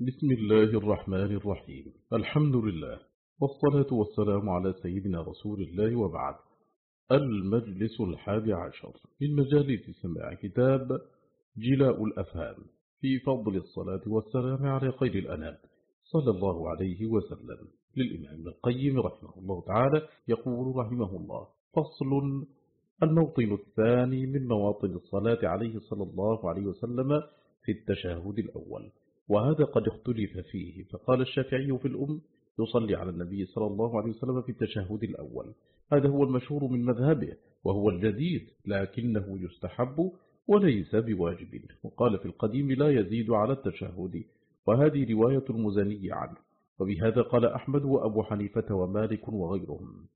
بسم الله الرحمن الرحيم. الحمد لله والصلاة والسلام على سيدنا رسول الله وبعد. المجلس الحادي عشر. من مجالس سماع كتاب جلاء الأفهام في فضل الصلاة والسلام على خير الأنام. صلى الله عليه وسلم. للإمام القيم رحمه الله تعالى يقول رحمه الله فصل الموطن الثاني من مواطن الصلاة عليه صلى الله عليه وسلم في التشهد الأول. وهذا قد اختلف فيه. فقال الشافعي في الأم يصلي على النبي صلى الله عليه وسلم في التشهد الأول. هذا هو المشهور من مذهبه وهو الجديد لكنه يستحب وليس بواجب. وقال في القديم لا يزيد على التشهد. وهذه رواية المزني عنه. وبهذا قال أحمد وأبو حنيفة ومالك وغيرهم.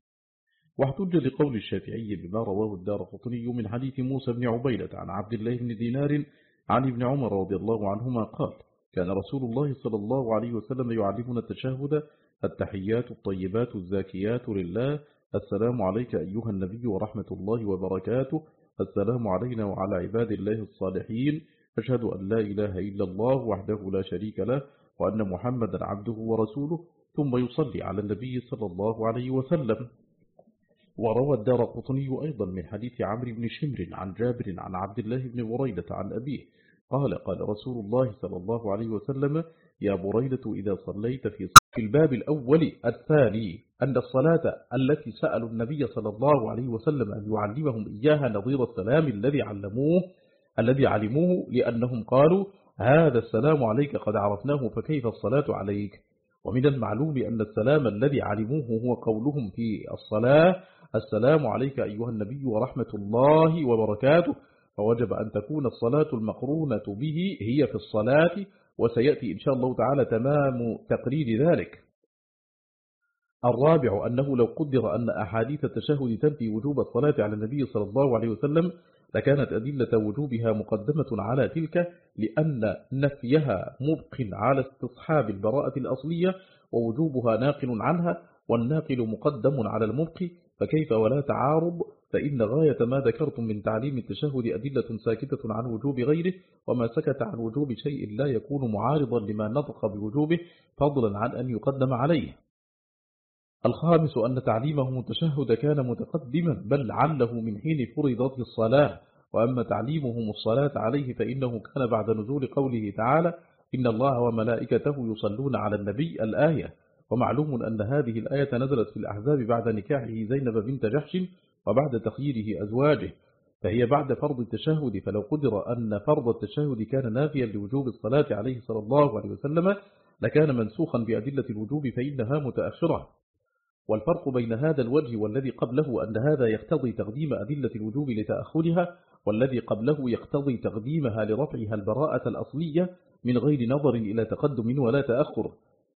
واحتج لقول الشافعي بما رواه الدار قطني من حديث موسى بن عبيدة عن عبد الله بن دينار عن ابن عمر رضي الله عنهما قال كان رسول الله صلى الله عليه وسلم يعلمنا التشهد التحيات الطيبات الزاكيات لله. السلام عليك أيها النبي ورحمة الله وبركاته. السلام علينا وعلى عباد الله الصالحين. أشهد أن لا إله إلا الله وحده لا شريك له وأن محمدا عبده ورسوله. ثم يصلي على النبي صلى الله عليه وسلم. وروى الدار قطني أيضا من حديث عمرو بن شمر عن جابر عن عبد الله بن بريدة عن أبيه. قال قال رسول الله صلى الله عليه وسلم يا بريدة إذا صليت في في الباب الأول الثاني أن الصلاة التي سألوا النبي صلى الله عليه وسلم أن يعلمهم إياها نظير السلام الذي علموه الذي علموه لأنهم قالوا هذا السلام عليك قد عرفناه فكيف الصلاة عليك؟ ومن المعلوم أن السلام الذي علموه هو قولهم في الصلاة السلام عليك أيها النبي ورحمة الله وبركاته. فوجب أن تكون الصلاة المقرونة به هي في الصلاة وسيأتي إن شاء الله تعالى تمام تقرير ذلك. الرابع أنه لو قدر أن أحاديث التشهد تنفي وجوب الصلاة على النبي صلى الله عليه وسلم لكانت أدلة وجوبها مقدمة على تلك لأن نفيها مبق على استصحاب البراءة الأصلية ووجوبها ناقل عنها والناقل مقدم على المبق فكيف ولا تعارض؟ فإن غاية ما ذكرتم من تعليم التشهد أدلة ساكتة عن وجوب غيره وما سكت عن وجوب شيء لا يكون معارضا لما نطق بوجوبه فضلا عن أن يقدم عليه. الخامس أن تعليمه التشهد كان متقدما بل عله من حين فرضت الصلاة. وأما تعليمهم الصلاة عليه فإنه كان بعد نزول قوله تعالى إن الله وملائكته يصلون على النبي الآية. ومعلوم أن هذه الآية نزلت في الأحزاب بعد نكاحه زينب بنت جحش وبعد تخييره أزواجه فهي بعد فرض التشهد فلو قدر أن فرض التشهد كان نافيا لوجوب الصلاة عليه صلى الله عليه وسلم لكان منسوخا بأدلة الوجوب فإنها متأخرة. والفرق بين هذا الوجه والذي قبله أن هذا يقتضي تقديم أدلة الوجوب لتأخرها والذي قبله يقتضي تقديمها لرفعها البراءة الأصلية من غير نظر إلى تقدم ولا تأخر.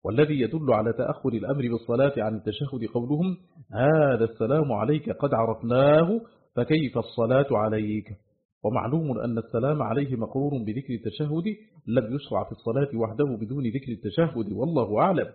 والذي يدل على تأخر الأمر بالصلاة عن التشهد قولهم هذا السلام عليك قد عرفناه فكيف الصلاة عليك؟ ومعلوم أن السلام عليه مقرور بذكر التشهد لم يشرع في الصلاة وحده بدون ذكر التشهد والله أعلم.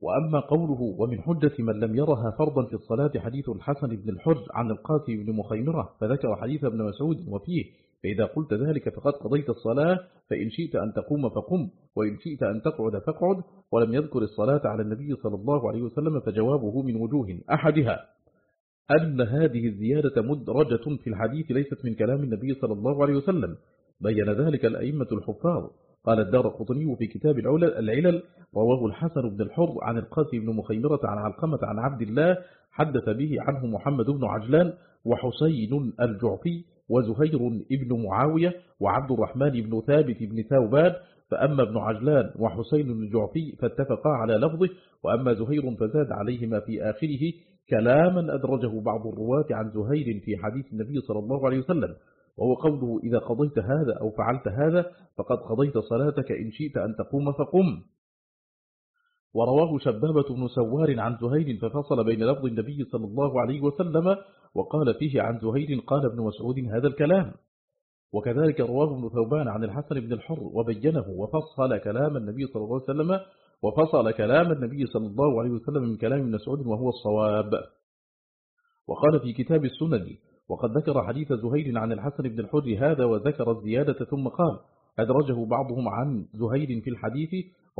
وأما قوله ومن حجة من لم يرها فرضا في الصلاة حديث الحسن بن الحج عن القاسم بن مخيمرة فذكر حديث ابن مسعود وفيه فإذا قلت ذلك فقد قضيت الصلاة فإن شئت أن تقوم فقم وإن شئت أن تقعد فاقعد ولم يذكر الصلاة على النبي صلى الله عليه وسلم فجوابه من وجوه أحدها. أن هذه الزيادة مدرجة في الحديث ليست من كلام النبي صلى الله عليه وسلم. بين ذلك الأئمة الحفاظ. قال الدار قطني في كتاب العلل رواه الحسن بن الحر عن القاسم بن مخيمرة عن علقمة عن عبد الله حدث به عنه محمد بن عجلان وحسين الجعفي وزهير بن معاوية وعبد الرحمن بن ثابت بن ثوبان فأما ابن عجلان وحسين الجعفي فاتفقا على لفظه وأما زهير فزاد عليهما في آخره كلاما أدرجه بعض الرواة عن زهير في حديث النبي صلى الله عليه وسلم وهو قوله إذا قضيت هذا أو فعلت هذا فقد قضيت صلاتك إن شئت أن تقوم فقم. ورواه شبابة بن سوار عن زهير ففصل بين لفظ النبي صلى الله عليه وسلم وقال فيه عن زهير قال ابن مسعود هذا الكلام. وكذلك رواه ابن ثوبان عن الحسن بن الحر وبينه وفصل كلام النبي صلى الله عليه وسلم وفصل كلام النبي صلى الله عليه وسلم من كلام ابن مسعود وهو الصواب. وقال في كتاب السنن وقد ذكر حديث زهير عن الحسن بن الحر هذا وذكر الزيادة ثم قال أدرجه بعضهم عن زهير في الحديث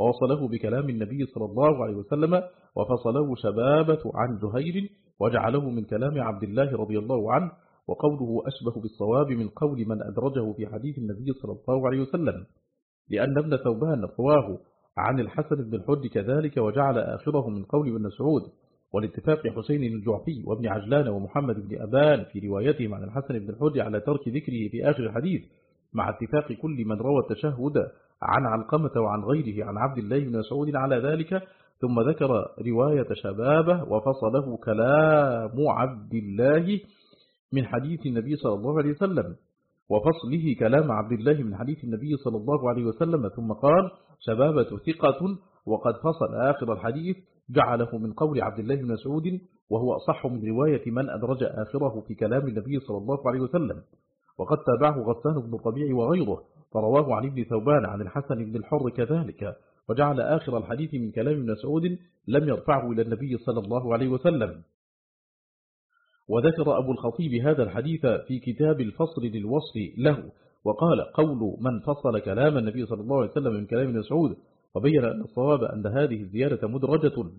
ووصله بكلام النبي صلى الله عليه وسلم وفصله شبابة عن زهير وجعله من كلام عبد الله رضي الله عنه وقوله أشبه بالصواب من قول من أدرجه في حديث النبي صلى الله عليه وسلم لأن ابن ثوبان رواه عن الحسن بن الحج كذلك وجعل آخره من قول ابن سعود والاتفاق حسين الجعفي وابن عجلان ومحمد بن أبان في روايتهم عن الحسن بن الحج على ترك ذكره في آخر الحديث مع اتفاق كل من روى التشهد عن علقمة وعن غيره عن عبد الله بن مسعود على ذلك ثم ذكر رواية شبابه وفصله كلام عبد الله من حديث النبي صلى الله عليه وسلم وفصله كلام عبد الله من حديث النبي صلى الله عليه وسلم ثم قال شبابة ثقة وقد فصل آخر الحديث جعله من قول عبد الله بن مسعود وهو أصح من رواية من أدرج آخره في كلام النبي صلى الله عليه وسلم وقد تابعه غسان بن الطبيع وغيره فرواه عن ابن ثوبان عن الحسن بن الحر كذلك وجعل آخر الحديث من كلام ابن مسعود لم يرفعه إلى النبي صلى الله عليه وسلم. وذكر أبو الخطيب هذا الحديث في كتاب الفصل للوصف له وقال قول من فصل كلام النبي صلى الله عليه وسلم من كلام مسعود وبين أن الصواب أن هذه الزيادة مدرجة.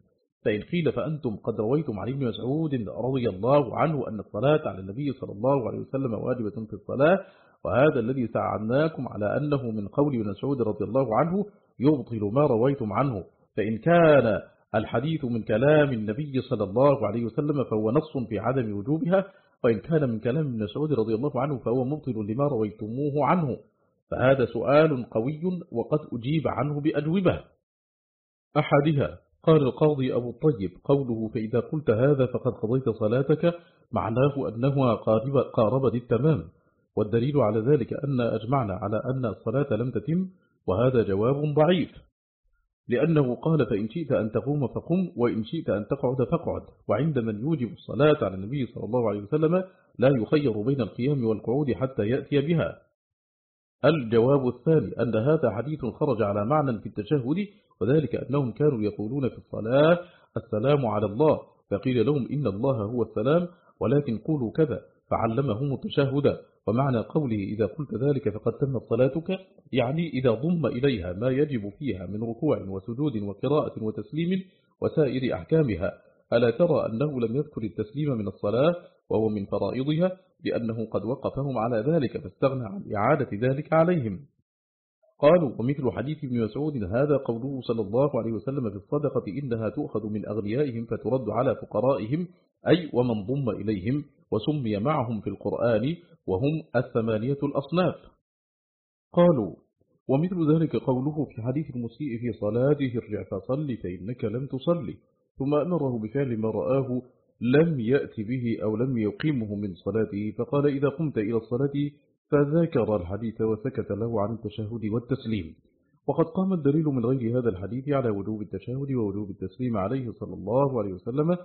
فإن قيل فأنتم قد رويتم عن ابن مسعود رضي الله عنه أن الصلاة على النبي صلى الله عليه وسلم واجبة في الصلاة وهذا الذي ساعدناكم على أنه من قول ابن مسعود رضي الله عنه يبطل ما رويتم عنه. فإن كان الحديث من كلام النبي صلى الله عليه وسلم فهو نص في عدم وجوبها وإن كان من كلام ابن مسعود رضي الله عنه فهو مبطل لما رويتموه عنه. فهذا سؤال قوي وقد أجيب عنه بأجوبة. أحدها قال القاضي أبو الطيب قوله فإذا قلت هذا فقد قضيت صلاتك معناه أنها قاربت التمام. والدليل على ذلك أن أجمعنا على أن الصلاة لم تتم وهذا جواب ضعيف. لأنه قال فإن شئت أن تقوم فقم وإن شئت أن تقعد فقعد. وعند من يوجب الصلاة على النبي صلى الله عليه وسلم لا يخير بين القيام والقعود حتى يأتي بها. الجواب الثاني أن هذا حديث خرج على معنى في التشهد وذلك أنهم كانوا يقولون في الصلاة السلام على الله فقيل لهم إن الله هو السلام ولكن قولوا كذا فعلمهم التشهد. ومعنى قوله إذا قلت ذلك فقد تمت صلاتك يعني إذا ضم إليها ما يجب فيها من ركوع وسجود وقراءة وتسليم وسائر أحكامها. ألا ترى أنه لم يذكر التسليم من الصلاة وهو من فرائضها؟ لأنه قد وقفهم على ذلك فاستغنى عن إعادة ذلك عليهم. قالوا ومثل حديث ابن مسعود هذا قوله صلى الله عليه وسلم في الصدقة إنها تؤخذ من أغنيائهم فترد على فقرائهم أي ومن ضم إليهم. وسمي معهم في القرآن وهم الثمانية الأصناف. قالوا ومثل ذلك قوله في حديث المسيء في صلاته ارجع فصل فإنك لم تصلي ثم أمره بفعل ما رآه لم يأتي به أو لم يقيمه من صلاته فقال إذا قمت إلى الصلاة فذكر الحديث وسكت له عن التشهد والتسليم. وقد قام الدليل من غير هذا الحديث على وجوب التشهد ووجوب التسليم عليه صلى الله عليه وسلم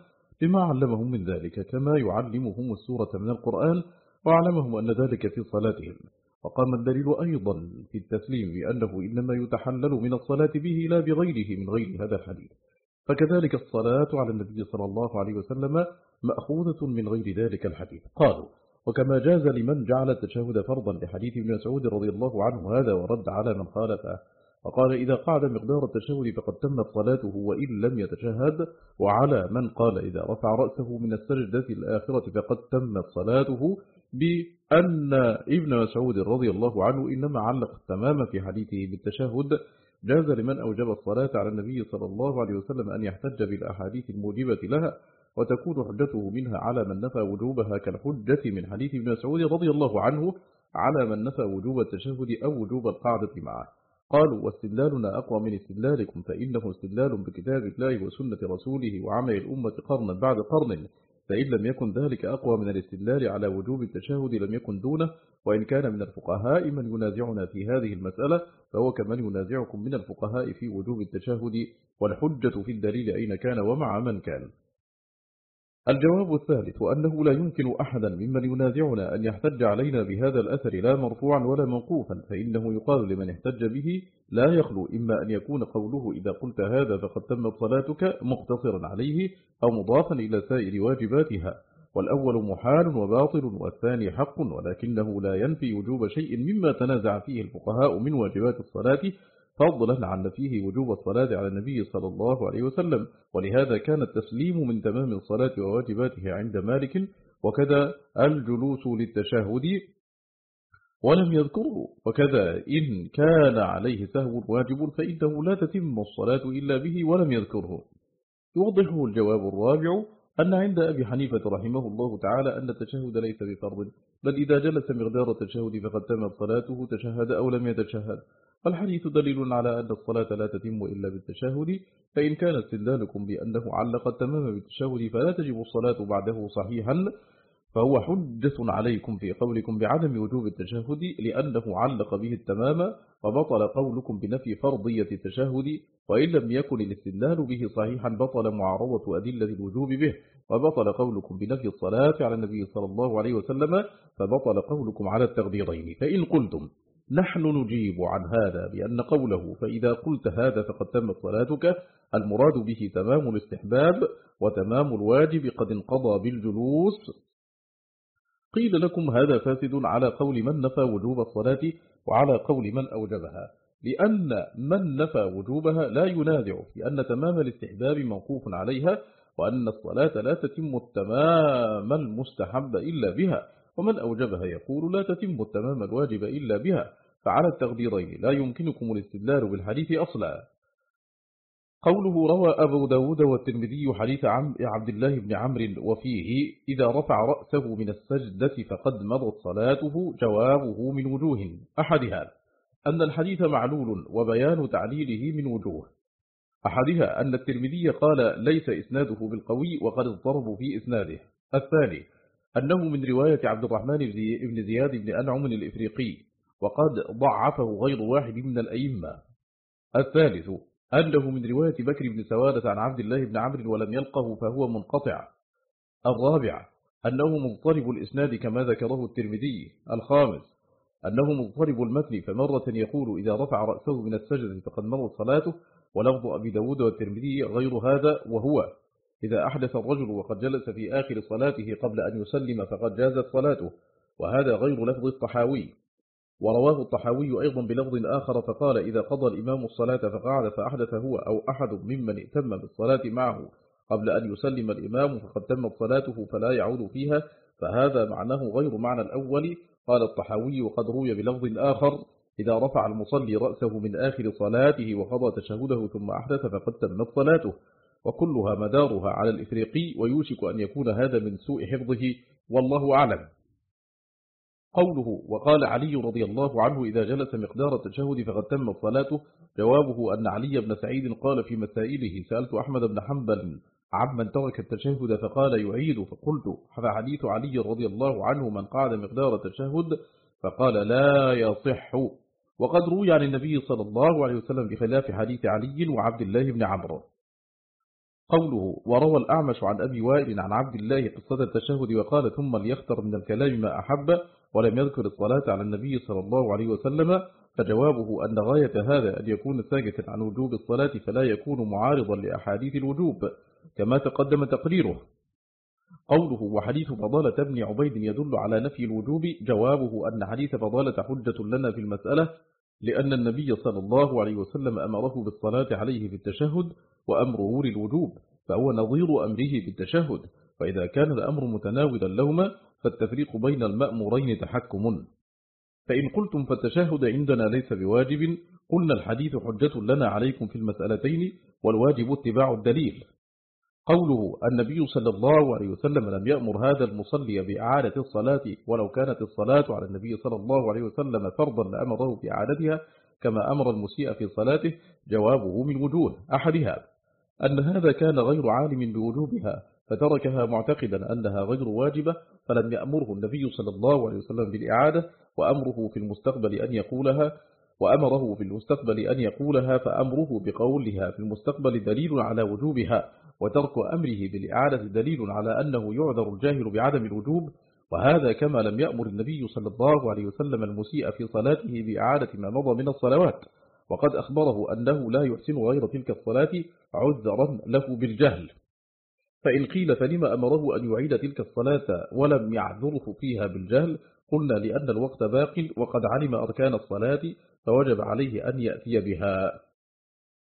بما علمهم من ذلك كما يعلمهم السورة من القرآن وعلمهم أن ذلك في صلاتهم. وقام الدليل أيضا في التسليم بأنه إنما يتحلل من الصلاة به لا بغيره من غير هذا الحديث. فكذلك الصلاة على النبي صلى الله عليه وسلم مأخوذة من غير ذلك الحديث. قالوا وكما جاز لمن جعل التشهد فرضا لحديث ابن مسعود رضي الله عنه هذا ورد على من خالفه وقال إذا قعد مقدار التشهد فقد تمت صلاته وإن لم يتشهد وعلى من قال إذا رفع رأسه من السجدة الآخرة فقد تمت صلاته بأن ابن مسعود رضي الله عنه إنما علق التمام في حديثه بالتشهد. جاز لمن أوجب الصلاة على النبي صلى الله عليه وسلم أن يحتج بالأحاديث الموجبة لها وتكون حجته منها على من نفى وجوبها كالحجة من حديث ابن مسعود رضي الله عنه على من نفى وجوب التشهد أو وجوب القعدة معه. قالوا واستدلالنا أقوى من استدلالكم فإنه استدلال بكتاب الله وسنة رسوله وعمل الأمة قرنا بعد قرن فإن لم يكن ذلك أقوى من الاستدلال على وجوب التشهد لم يكن دونه وإن كان من الفقهاء من ينازعنا في هذه المسألة فهو كمن ينازعكم من الفقهاء في وجوب التشهد والحجة في الدليل أين كان ومع من كان. الجواب الثالث وأنه لا يمكن أحدا ممن ينازعنا أن يحتج علينا بهذا الأثر لا مرفوعا ولا موقوفا فإنه يقال لمن احتج به لا يخلو إما أن يكون قوله إذا قلت هذا فقد تمت صلاتك مقتصرا عليه أو مضافا إلى سائر واجباتها. والأول محال وباطل والثاني حق ولكنه لا ينفي وجوب شيء مما تنازع فيه الفقهاء من واجبات الصلاة فضلا عن فيه وجوب الصلاة على النبي صلى الله عليه وسلم. ولهذا كان التسليم من تمام الصلاة وواجباته عند مالك وكذا الجلوس للتشهد ولم يذكره. وكذا إن كان عليه سهو واجب فإنه لا تتم الصلاة إلا به ولم يذكره. يوضحه الجواب الرابع أن عند أبي حنيفة رحمه الله تعالى أن التشهد ليس بفرض بل إذا جلس مقدار التشهد فقد تمت صلاته تشهد أو لم يتشهد. فالحديث دليل على أن الصلاة لا تتم إلا بالتشهد فإن كان استدلالكم بأنه علق التمام بالتشهد فلا تجب الصلاة بعده صحيحا فهو حجة عليكم في قولكم بعدم وجوب التشهد لأنه علق به التمام وبطل قولكم بنفي فرضية التشهد وإن لم يكن الاستدلال به صحيحا بطل معارضة أدلة الوجوب به وبطل قولكم بنفي الصلاة على النبي صلى الله عليه وسلم فبطل قولكم على التغبيرين فإن قلتم نحن نجيب عن هذا بأن قوله فإذا قلت هذا فقد تمت صلاتك المراد به تمام الاستحباب وتمام الواجب قد انقضى بالجلوس. قيل لكم هذا فاسد على قول من نفى وجوب الصلاة وعلى قول من أوجبها لأن من نفى وجوبها لا ينازع في أن تمام الاستحباب موقوف عليها وأن الصلاة لا تتم التمام المستحب إلا بها. ومن أوجبها يقول لا تتم التمام الواجب إلا بها فعلى التغديرين لا يمكنكم الاستدلال بالحديث أصلا. قوله روى أبو داود والترمذي حديث عبد الله بن عمرو وفيه إذا رفع رأسه من السجدة فقد مضت صلاته جوابه من وجوه أحدها أن الحديث معلول وبيان تعليله من وجوه. أحدها أن الترمذي قال ليس إسناده بالقوي وقد اضطربوا في إسناده. الثاني أنه من رواية عبد الرحمن بن زياد بن أنعم الإفريقي وقد ضعفه غير واحد من الأئمة. الثالث أنه من رواية بكر بن سوادة عن عبد الله بن عمرو ولم يلقه فهو منقطع. الرابع أنه مضطرب الإسناد كما ذكره الترمذي. الخامس أنه مضطرب المتن فمرة يقول إذا رفع رأسه من السجد فقد مرت صلاته ولفظ أبي داود والترمذي غير هذا وهو. إذا أحدث الرجل وقد جلس في آخر صلاته قبل أن يسلم فقد جازت صلاته وهذا غير لفظ الطحاوي. ورواه الطحاوي أيضا بلفظ آخر فقال إذا قضى الإمام الصلاة فقعد فأحدث هو أو أحد ممن ائتم بالصلاة معه قبل أن يسلم الإمام فقد تمت صلاته فلا يعود فيها فهذا معناه غير معنى الأول. قال الطحاوي وقد روي بلفظ آخر إذا رفع المصلي رأسه من آخر صلاته وقضى تشهده ثم أحدث فقد تمت صلاته. وكلها مدارها على الإفريقي ويوشك أن يكون هذا من سوء حفظه والله أعلم. قوله وقال علي رضي الله عنه إذا جلس مقدار التشهد فقد تم صلاته جوابه أن علي بن سعيد قال في مسائله سألت أحمد بن حنبل عمن ترك التشهد فقال يعيد فقلت فحديث علي رضي الله عنه من قعد مقدار التشهد؟ فقال لا يصح. وقد روي عن النبي صلى الله عليه وسلم بخلاف حديث علي وعبد الله بن عمرو. قوله وروى الأعمش عن أبي وائل عن عبد الله قصة التشهد وقال ثم ليختر من الكلام ما أحب ولم يذكر الصلاة على النبي صلى الله عليه وسلم فجوابه أن غاية هذا أن يكون ساكتا عن وجوب الصلاة فلا يكون معارضا لأحاديث الوجوب كما تقدم تقريره. قوله وحديث فضالة بن عبيد يدل على نفي الوجوب جوابه أن حديث فضالة حجة لنا في المسألة لأن النبي صلى الله عليه وسلم أمره بالصلاة عليه في التشهد وأمره للوجوب فهو نظير أمره بالتشهد فإذا كان الأمر متناولا لهما فالتفريق بين المأمورين تحكم. فإن قلتم فالتشهد عندنا ليس بواجب قلنا الحديث حجة لنا عليكم في المسألتين والواجب اتباع الدليل. قوله النبي صلى الله عليه وسلم لم يأمر هذا المصلي بإعادة الصلاة ولو كانت الصلاة على النبي صلى الله عليه وسلم فرضا لأمره بإعادتها كما أمر المسيء في صلاته جوابه من وجوه أحدها. أن هذا كان غير عالم بوجوبها فتركها معتقدا أنها غير واجبة فلم يأمره النبي صلى الله عليه وسلم بالإعادة وأمره في المستقبل أن يقولها وأمره في المستقبل أن يقولها فأمره بقولها في المستقبل دليل على وجوبها وترك أمره بالإعادة دليل على أنه يعذر الجاهل بعدم الوجوب وهذا كما لم يأمر النبي صلى الله عليه وسلم المسيء في صلاته بإعادة ما مضى من الصلوات وقد أخبره أنه لا يحسن غير تلك الصلاة عذرا له بالجهل. فإن قيل فلما أمره أن يعيد تلك الصلاة ولم يعذره فيها بالجهل قلنا لأن الوقت باق وقد علم أركان الصلاة فوجب عليه أن يأتي بها.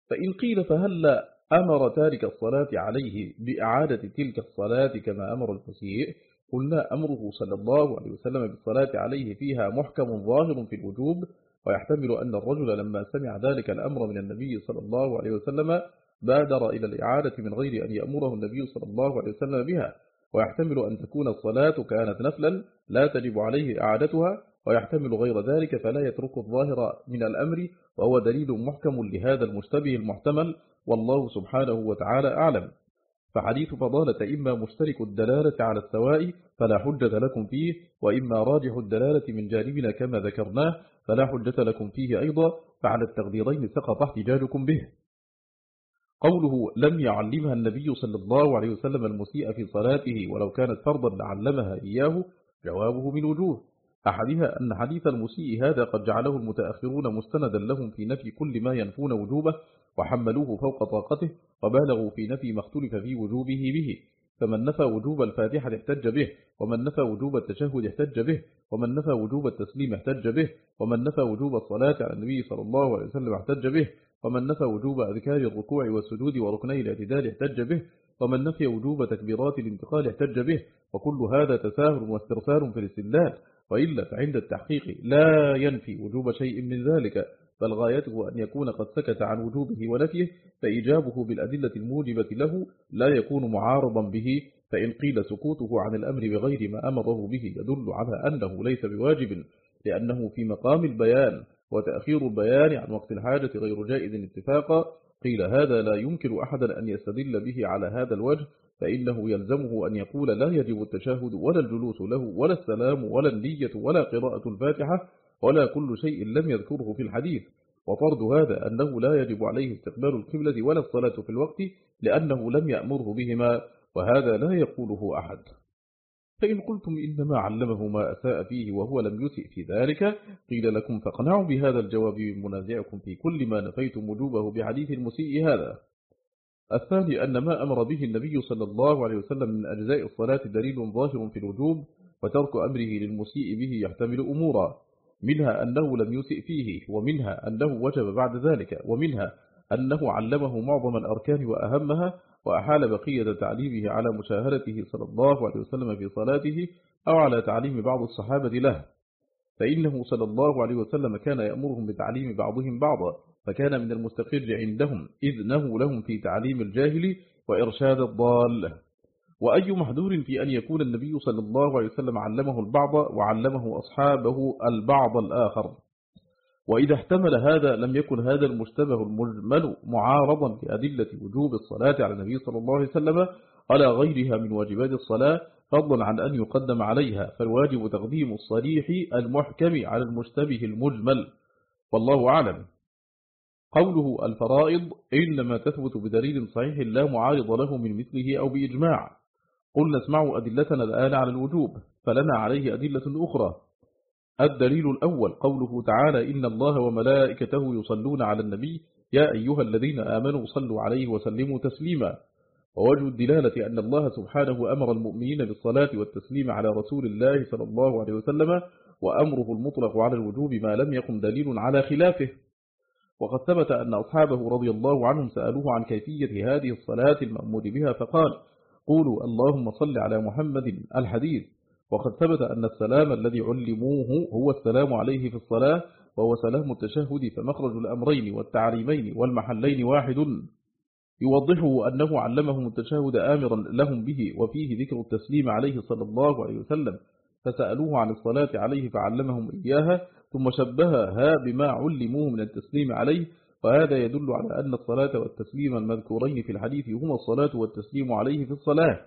فإن قيل فهل أمر تارك الصلاة عليه بإعادة تلك الصلاة كما أمر المسيء قلنا أمره صلى الله عليه وسلم بالصلاة عليه فيها محكم ظاهر في الوجوب ويحتمل أن الرجل لما سمع ذلك الأمر من النبي صلى الله عليه وسلم بادر إلى الإعادة من غير أن يأمره النبي صلى الله عليه وسلم بها. ويحتمل أن تكون الصلاة كانت نفلا لا تجب عليه إعادتها ويحتمل غير ذلك فلا يترك الظاهر من الأمر وهو دليل محكم لهذا المشتبه المحتمل والله سبحانه وتعالى أعلم. فحديث فضالة إما مشترك الدلالة على السواء فلا حجة لكم فيه وإما راجح الدلالة من جانبنا كما ذكرناه فلا حجة لكم فيه أيضا فعلى التقديرين سقط احتجاجكم به. قوله لم يعلمها النبي صلى الله عليه وسلم المسيء في صلاته ولو كانت فرضا لعلمها إياه جوابه من وجوه. أحدها أن حديث المسيء هذا قد جعله المتأخرون مستندا لهم في نفي كل ما ينفون وجوبه وحملوه فوق طاقته وبالغوا في نفي ما اختلف في وجوبه به. فمن نفى وجوب الفاتحة احتج به ومن نفى وجوب التشهد احتج به ومن نفى وجوب التسليم احتج به ومن نفى وجوب الصلاة على النبي صلى الله عليه وسلم احتج به ومن نفى وجوب أذكار الركوع والسجود وركني الاعتدال احتج به ومن نفي وجوب تكبيرات الانتقال احتج به وكل هذا تساهل واسترسال في الاستدلال. وإلا فعند التحقيق لا ينفي وجوب شيء من ذلك بل غايته أن يكون قد سكت عن وجوبه ونفيه فإجابه بالأدلة الموجبة له لا يكون معارضا به فإن قيل سكوته عن الأمر بغير ما أمره به يدل على أنه ليس بواجب لأنه في مقام البيان وتأخير البيان عن وقت الحاجة غير جائز اتفاقا قيل هذا لا يمكن أحدا أن يستدل به على هذا الوجه فإنه يلزمه أن يقول لا يجب التشاهد ولا الجلوس له ولا السلام ولا النية ولا قراءة الفاتحة ولا كل شيء لم يذكره في الحديث. وفرض هذا أنه لا يجب عليه استقبال القبلة ولا الصلاة في الوقت لأنه لم يأمره بهما وهذا لا يقوله أحد. فإن قلتم إنما علمه ما أساء فيه وهو لم يسئ في ذلك قيل لكم فاقنعوا بهذا الجواب من منازعكم في كل ما نفيتم وجوبه بحديث المسيء هذا. الثاني أن ما أمر به النبي صلى الله عليه وسلم من أجزاء الصلاة دليل ظاهر في الوجوب وترك أمره للمسيء به يحتمل أمورا منها أنه لم يسئ فيه ومنها أنه وجب بعد ذلك ومنها أنه علمه معظم الأركان وأهمها وأحال بقية تعليمه على مشاهدته صلى الله عليه وسلم في صلاته أو على تعليم بعض الصحابة له. فإنه صلى الله عليه وسلم كان يأمرهم بتعليم بعضهم بعضا فكان من المستقر عندهم إذنه لهم في تعليم الجاهل وإرشاد الضال. وأي محذور في أن يكون النبي صلى الله عليه وسلم علمه البعض وعلمه أصحابه البعض الآخر. وإذا احتمل هذا لم يكن هذا المشتبه المجمل معارضا لأدلة وجوب الصلاة على النبي صلى الله عليه وسلم على غيرها من واجبات الصلاة فضلا عن أن يقدم عليها فالواجب تقديم الصريح المحكم على المشتبه المجمل والله أعلم. قوله الفرائض إنما تثبت بدليل صحيح لا معارض له من مثله أو بإجماع. قلنا اسمعوا أدلتنا الآن على الوجوب فلنا عليه أدلة أخرى. الدليل الأول قوله تعالى إن الله وملائكته يصلون على النبي يا أيها الذين آمنوا صلوا عليه وسلموا تسليما. ووجه الدلالة أن الله سبحانه أمر المؤمنين بالصلاة والتسليم على رسول الله صلى الله عليه وسلم وأمره المطلق على الوجوب ما لم يقم دليل على خلافه. وقد ثبت أن أصحابه رضي الله عنهم سألوه عن كيفية هذه الصلاة المأمور بها فقال قولوا اللهم صل على محمد الحديث. وقد ثبت أن السلام الذي علموه هو السلام عليه في الصلاة وهو سلام التشهد فمخرج الأمرين والتعليمين والمحلين واحد. يوضحه أنه علمهم التشهد آمرا لهم به وفيه ذكر التسليم عليه صلى الله عليه وسلم فسألوه عن الصلاة عليه فعلمهم إياها ثم شبهها بما علموه من التسليم عليه وهذا يدل على أن الصلاة والتسليم المذكورين في الحديث هما الصلاة والتسليم عليه في الصلاة.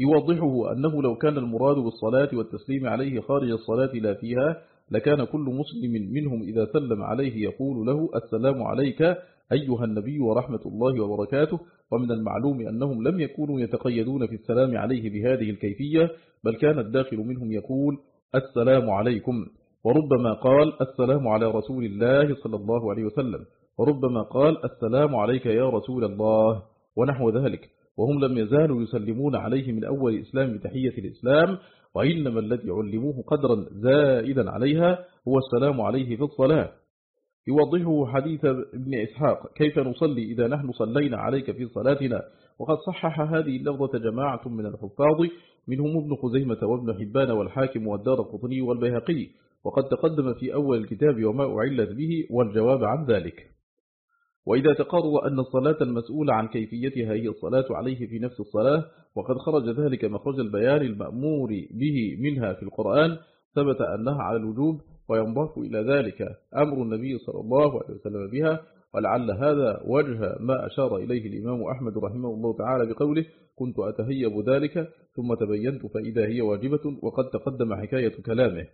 يوضحه أنه لو كان المراد بالصلاة والتسليم عليه خارج الصلاة لا فيها لكان كل مسلم منهم إذا سلم عليه يقول له السلام عليك أيها النبي ورحمة الله وبركاته ومن المعلوم أنهم لم يكونوا يتقيدون في السلام عليه بهذه الكيفية بل كان الداخل منهم يقول السلام عليكم. وربما قال السلام على رسول الله صلى الله عليه وسلم. وربما قال السلام عليك يا رسول الله. ونحو ذلك. وهم لم يزالوا يسلمون عليه من أول إسلام بتحية الإسلام وإنما الذي علموه قدرا زائدا عليها هو السلام عليه في الصلاة. يوضحه حديث ابن إسحاق كيف نصلي إذا نحن صلينا عليك في صلاتنا؟ وقد صحح هذه اللفظة جماعة من الحفاظ منهم ابن خزيمة وابن حبان والحاكم والدار قطني والبيهقي وقد تقدم في أول الكتاب وما أعلت به والجواب عن ذلك. وإذا تقرر أن الصلاة المسؤولة عن كيفيتها هي الصلاة عليه في نفس الصلاة وقد خرج ذلك مخرج البيان المأمور به منها في القرآن ثبت أنها على الوجوب وينضاف إلى ذلك أمر النبي صلى الله عليه وسلم بها ولعل هذا وجه ما أشار إليه الإمام أحمد رحمه الله تعالى بقوله كنت أتهيب ذلك ثم تبينت فإذا هي واجبة وقد تقدم حكاية كلامه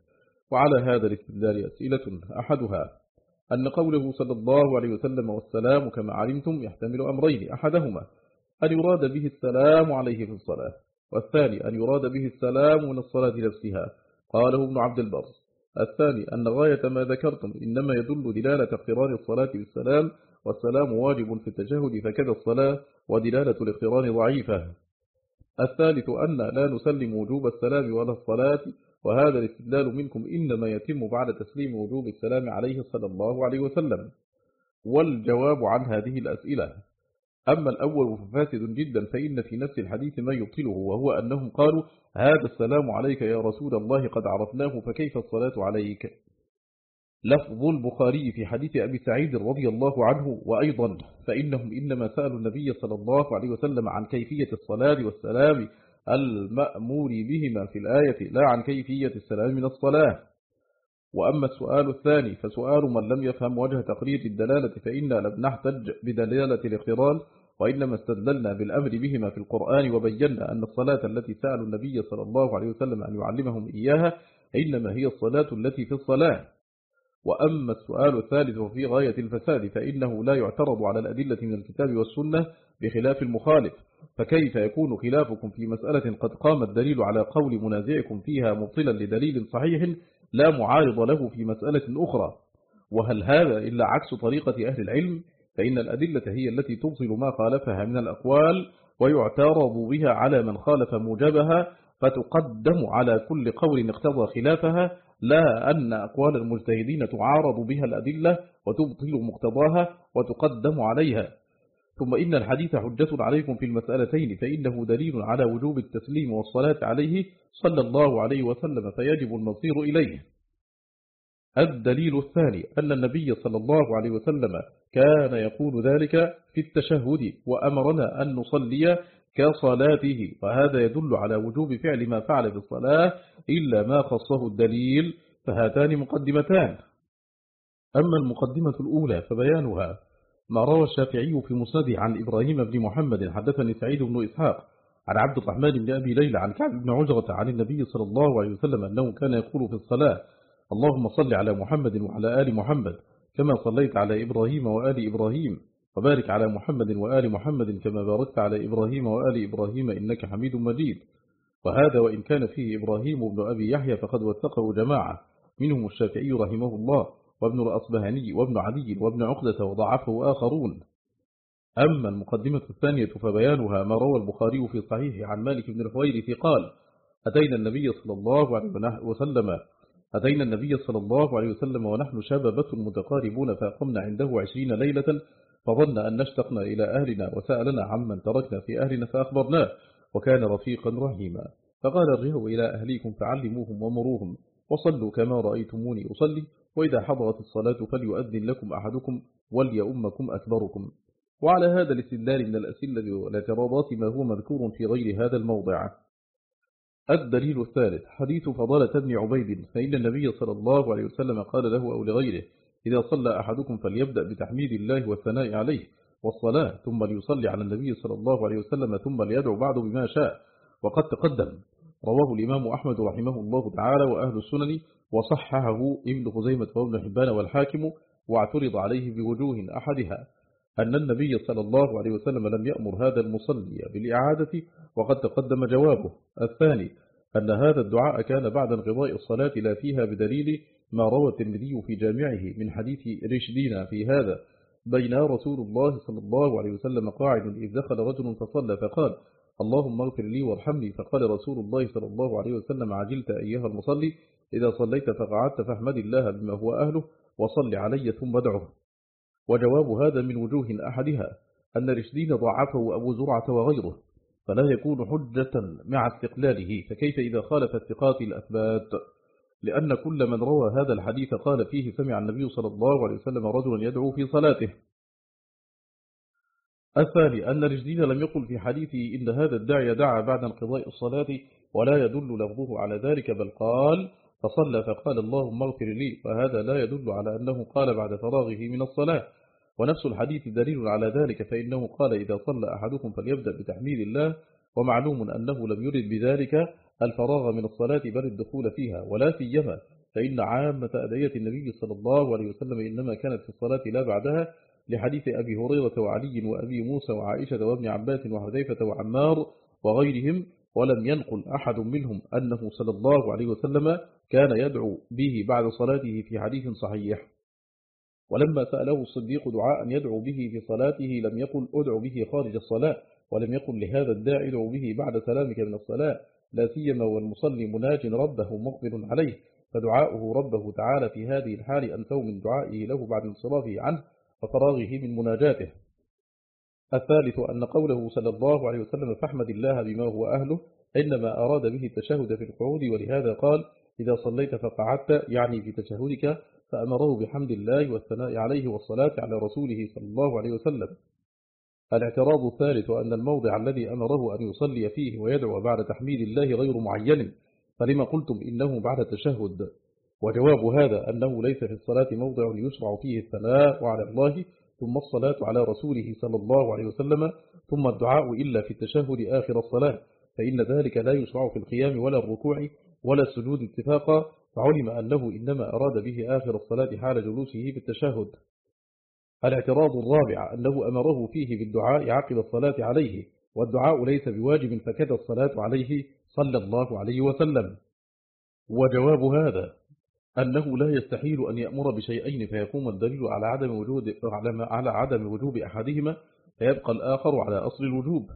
وعلى هذا الاستدلال أسئلة أحدها أن قوله صلى الله عليه وسلم والسلام كما علمتم يحتمل أمرين أحدهما أن يراد به السلام عليه في الصلاة والثاني أن يراد به السلام من الصلاة نفسها قاله ابن عبد البر. الثاني أن غاية ما ذكرتم إنما يدل دلالة اقتران الصلاة بالسلام والسلام واجب في التجهد فكذا الصلاة ودلالة الاقتران ضعيفة. الثالث أن لا نسلم وجوب السلام ولا الصلاة وهذا الاستدلال منكم إنما يتم بعد تسليم وجوب السلام عليه صلى الله عليه وسلم. والجواب عن هذه الأسئلة. أما الأول ففاسد جدا فإن في نفس الحديث ما يبطله وهو أنهم قالوا هذا السلام عليك يا رسول الله قد عرفناه فكيف الصلاة عليك؟ لفظ البخاري في حديث أبي سعيد رضي الله عنه وأيضا فإنهم إنما سألوا النبي صلى الله عليه وسلم عن كيفية الصلاة والسلام المأمور بهما في الآية لا عن كيفية السلام من الصلاة. وأما السؤال الثاني فسؤال من لم يفهم وجه تقرير الدلالة فإنا لم نحتج بدلالة الاقتران وإنما استدللنا بالأمر بهما في القرآن وبينا أن الصلاة التي سألوا النبي صلى الله عليه وسلم أن يعلمهم إياها إنما هي الصلاة التي في الصلاة. وأما السؤال الثالث وفي غاية الفساد فإنه لا يعترض على الأدلة من الكتاب والسنة بخلاف المخالف. فكيف يكون خلافكم في مسألة قد قام الدليل على قول منازعكم فيها مبطلا لدليل صحيح لا معارض له في مسألة أخرى. وهل هذا إلا عكس طريقة أهل العلم؟ فإن الأدلة هي التي تبطل ما خالفها من الأقوال ويعترض بها على من خالف موجبها فتقدم على كل قول اقتضى خلافها لا أن أقوال المجتهدين تعارض بها الأدلة وتبطل مقتضاها وتقدم عليها. ثم إن الحديث حجة عليكم في المسألتين فإنه دليل على وجوب التسليم والصلاة عليه صلى الله عليه وسلم فيجب المصير إليه. الدليل الثاني أن النبي صلى الله عليه وسلم كان يقول ذلك في التشهد وأمرنا أن نصلي كصلاته وهذا يدل على وجوب فعل ما فعل في الصلاة إلا ما خصه الدليل فهاتان مقدمتان. أما المقدمة الأولى فبيانها ما روى الشافعي في مسنده عن إبراهيم بن محمد حدثني سعيد بن إسحاق عن عبد الرحمن بن أبي ليلى عن كعب بن عجرة عن النبي صلى الله عليه وسلم أنه كان يقول في الصلاة اللهم صل على محمد وعلى آل محمد كما صليت على إبراهيم وآل إبراهيم وبارك على محمد وآل محمد كما باركت على إبراهيم وآل إبراهيم إنك حميد مجيد. وهذا وإن كان فيه إبراهيم بن أبي يحيى فقد وثقه جماعة منهم الشافعي رحمه الله. وابن الأصبهاني وابن علي وابن عقدة وضعفه آخرون. أما المقدمة الثانية فبيانها ما روى البخاري في صحيح عن مالك بن الحويرث قال أتينا النبي صلى الله عليه وسلم أتينا النبي صلى الله عليه وسلم ونحن شبابة متقاربون فأقمنا عنده عشرين ليلة فظن أن نشتقنا إلى أهلنا وسألنا عمن تركنا في أهلنا فأخبرناه وكان رفيقا رحيما فقال ارجعوا إلى أهليكم فعلموهم ومروهم وصلوا كما رأيتموني أصلي. وإذا حضرت الصلاة فليؤذن لكم أحدكم وليؤمكم أكبركم. وعلى هذا الاستدلال من الأسئلة والإعتراضات ما هو مذكور في غير هذا الموضع. الدليل الثالث حديث فضالة بن عبيد فإن النبي صلى الله عليه وسلم قال له أو لغيره إذا صلى أحدكم فليبدأ بتحميد الله والثناء عليه والصلاة ثم ليصلي على النبي صلى الله عليه وسلم ثم ليدعو بعد بما شاء. وقد تقدم رواه الإمام أحمد رحمه الله تعالى وأهل السنن وصححه ابن خزيمة وابن حبان والحاكم واعترض عليه بوجوه أحدها أن النبي صلى الله عليه وسلم لم يأمر هذا المصلي بالإعادة وقد تقدم جوابه. الثاني أن هذا الدعاء كان بعد انقضاء الصلاة لا فيها بدليل ما روى الترمذي في جامعه من حديث رشدين في هذا بين رسول الله صلى الله عليه وسلم قاعد إذ دخل رجل فصلى فقال اللهم اغفر لي وارحمني فقال رسول الله صلى الله عليه وسلم عجلت أيها المصلي إذا صليت فقعدت فاحمد الله بما هو أهله وصل علي ثم ادعه وجواب هذا من وجوه أحدها أن رشدين ضعفه أبو زرعة وغيره فلا يكون حجة مع استقلاله فكيف إذا خالف الثقات الأثبات؟ لأن كل من روى هذا الحديث قال فيه سمع النبي صلى الله عليه وسلم رجلا يدعو في صلاته. الثاني أن رجدين لم يقل في حديثه إن هذا الداعي دعا بعد انقضاء الصلاة ولا يدل لفظه على ذلك بل قال فصلى فقال اللهم اغفر لي وهذا لا يدل على أنه قال بعد فراغه من الصلاة. ونفس الحديث دليل على ذلك فإنه قال إذا صلى أحدكم فليبدأ بتحميد الله ومعلوم أنه لم يرد بذلك الفراغ من الصلاة بل الدخول فيها ولا سيما فإن عامة أدية النبي صلى الله عليه وسلم إنما كانت في الصلاة لا بعدها لحديث أبي هريرة وعلي وأبي موسى وعائشة وابن عباس وحذيفة وعمار وغيرهم. ولم ينقل أحد منهم أنه صلى الله عليه وسلم كان يدعو به بعد صلاته في حديث صحيح. ولما سأله الصديق دعاء يدعو به في صلاته لم يقل أدعو به خارج الصلاة ولم يقل لهذا الداعي ادعو به بعد سلامك من الصلاة لا سيما والمصلي مناج ربه مقبل عليه فدعاؤه ربه تعالى في هذه الحال أنفو من دعائه له بعد انصرافه عنه وفراغه من مناجاته. الثالث أن قوله صلى الله عليه وسلم فاحمد الله بما هو أهله إنما أراد به التشهد في القعود ولهذا قال إذا صليت فقعدت يعني في تشهدك فأمره بحمد الله والثناء عليه والصلاة على رسوله صلى الله عليه وسلم. الاعتراض الثالث أن الموضع الذي أمره أن يصلي فيه ويدعو بعد تحميد الله غير معين فلما قلتم إنه بعد التشهد؟ وجواب هذا أنه ليس في الصلاة موضع يشرع فيه الثناء على الله ثم الصلاة على رسوله صلى الله عليه وسلم ثم الدعاء إلا في التشهد آخر الصلاة. فإن ذلك لا يشرع في القيام ولا الركوع ولا السجود اتفاقا. فعلم أنه إنما أراد به آخر الصلاة حال جلوسه في التشهد. الاعتراض الرابع أنه أمره فيه بالدعاء عقب الصلاة عليه والدعاء ليس بواجب فكذا الصلاة عليه صلى الله عليه وسلم. وجواب هذا أنه لا يستحيل أن يأمر بشيئين فيقوم الدليل على عدم وجود على عدم وجوب أحدهما فيبقى الآخر على أصل الوجوب.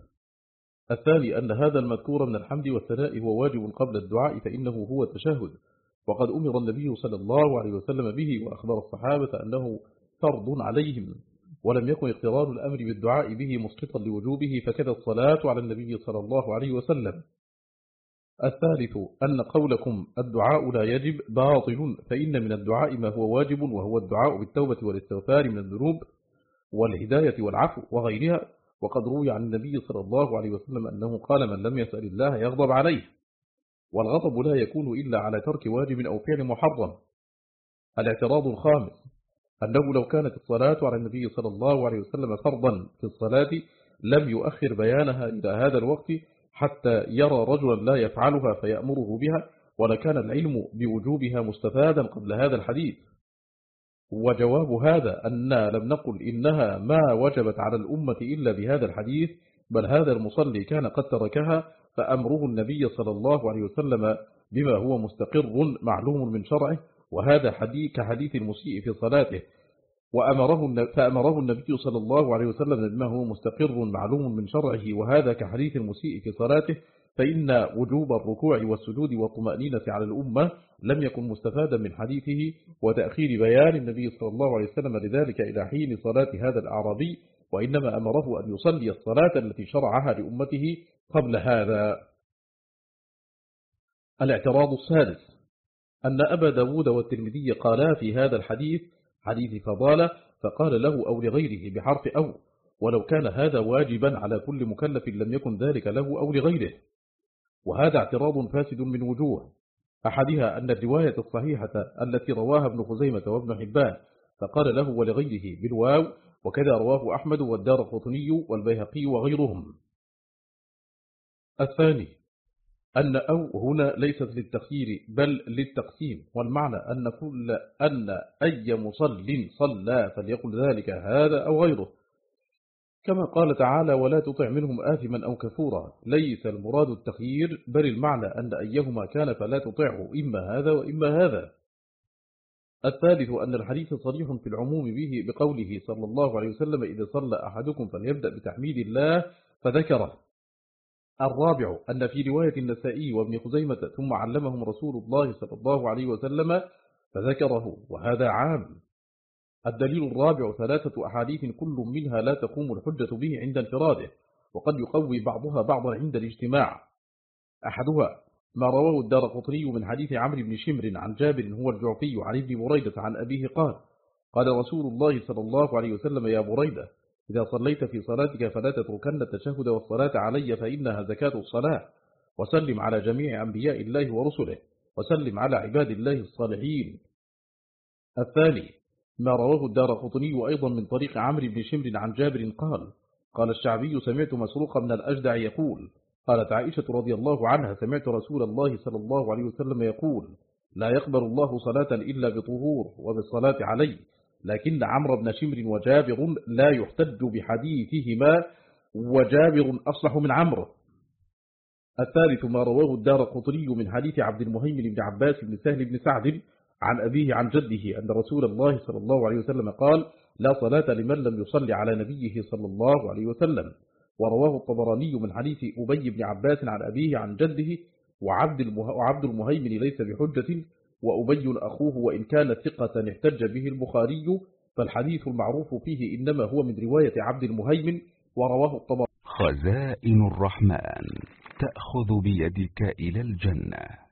الثاني أن هذا المذكور من الحمد والثناء هو واجب قبل الدعاء فإنه هو التشهد. وقد أمر النبي صلى الله عليه وسلم به وأخبر الصحابة أنه فرض عليهم ولم يكن اقتران الأمر بالدعاء به مسقطا لوجوبه فكذا الصلاة على النبي صلى الله عليه وسلم. الثالث أن قولكم الدعاء لا يجب باطل فإن من الدعاء ما هو واجب وهو الدعاء بالتوبة والاستغفار من الذنوب والهداية والعفو وغيرها. وقد روي عن النبي صلى الله عليه وسلم أنه قال من لم يسأل الله يغضب عليه. والغضب لا يكون إلا على ترك واجب أو فعل محرم. الاعتراض الخامس أنه لو كانت الصلاة على النبي صلى الله عليه وسلم فرضا في الصلاة لم يؤخر بيانها إلى هذا الوقت حتى يرى رجلا لا يفعلها فيأمره بها ولكان العلم بوجوبها مستفادا قبل هذا الحديث. وجواب هذا أن لم نقل إنها ما وجبت على الأمة إلا بهذا الحديث بل هذا المصلي كان قد تركها فأمره النبي صلى الله عليه وسلم بما هو مستقر معلوم من شرعه وهذا حديث كحديث المسيء في صلاته. وأمره فأمره النبي صلى الله عليه وسلم بما هو مستقر معلوم من شرعه وهذا كحديث المسيء في صلاته فإن وجوب الركوع والسجود والطمأنينة على الأمة لم يكن مستفادا من حديثه وتأخير بيان النبي صلى الله عليه وسلم لذلك إلى حين صلاة هذا الأعرابي وإنما أمره أن يصلي الصلاة التي شرعها لأمته قبل هذا. الاعتراض السادس أن أبا داود والترمذي قالا في هذا الحديث حديث فضالة فقال له أو لغيره بحرف أو ولو كان هذا واجبا على كل مكلف لم يكن ذلك له أو لغيره. وهذا اعتراض فاسد من وجوه. أحدها أن الرواية الصحيحة التي رواها ابن خزيمة وابن حبان فقال له ولغيره بالواو وكذا رواه أحمد والدار قطني والبيهقي وغيرهم. الثاني أن أو هنا ليست للتخيير بل للتقسيم. والمعنى أن كل أن أي مصل صلى فليقل ذلك هذا أو غيره. كما قال تعالى ولا تطع منهم آثما أو كفورا. ليس المراد التخيير بل المعنى أن أيهما كان فلا تطعه إما هذا وإما هذا. الثالث أن الحديث صريح في العموم به بقوله صلى الله عليه وسلم إذا صلى أحدكم فليبدأ بتحميد الله فذكره. الرابع أن في رواية النسائي وابن خزيمة ثم علمهم رسول الله صلى الله عليه وسلم فذكره وهذا عام. الدليل الرابع ثلاثة أحاديث كل منها لا تقوم الحجة به عند انفراده وقد يقوي بعضها بعضا عند الاجتماع. أحدها ما رواه الدار قطري من حديث عمرو بن شمر عن جابر هو الجعفي عن ابن بريدة عن أبيه قال قال رسول الله صلى الله عليه وسلم يا بريدة إذا صليت في صلاتك فلا تتركن التشهد والصلاة علي فإنها زكاة الصلاة. وسلم على جميع أنبياء الله ورسله. وسلم على عباد الله الصالحين. الثاني ما رواه الدار قطني أيضا من طريق عمرو بن شمر عن جابر قال قال الشعبي سمعت مسروق من الأجدع يقول قالت عائشة رضي الله عنها سمعت رسول الله صلى الله عليه وسلم يقول لا يقبل الله صلاة إلا بطهور وبالصلاة عليه. لكن عمرو بن شمر وجابر لا يحتج بحديثهما وجابر أصلح من عمرو. الثالث ما رواه الدار قطري من حديث عبد المهيمن بن عباس بن سهل بن سعد عن أبيه عن جده أن رسول الله صلى الله عليه وسلم قال لا صلاة لمن لم يصلي على نبيه صلى الله عليه وسلم ورواه الطبراني من حديث أبي بن عباس عن أبيه عن جده وعبد المهيمن ليس بحجة وأبي أخوه وإن كان ثقة احتج به البخاري فالحديث المعروف فيه إنما هو من رواية عبد المهيمن ورواه الطبراني. خزائن الرحمن تأخذ بيدك إلى الجنة.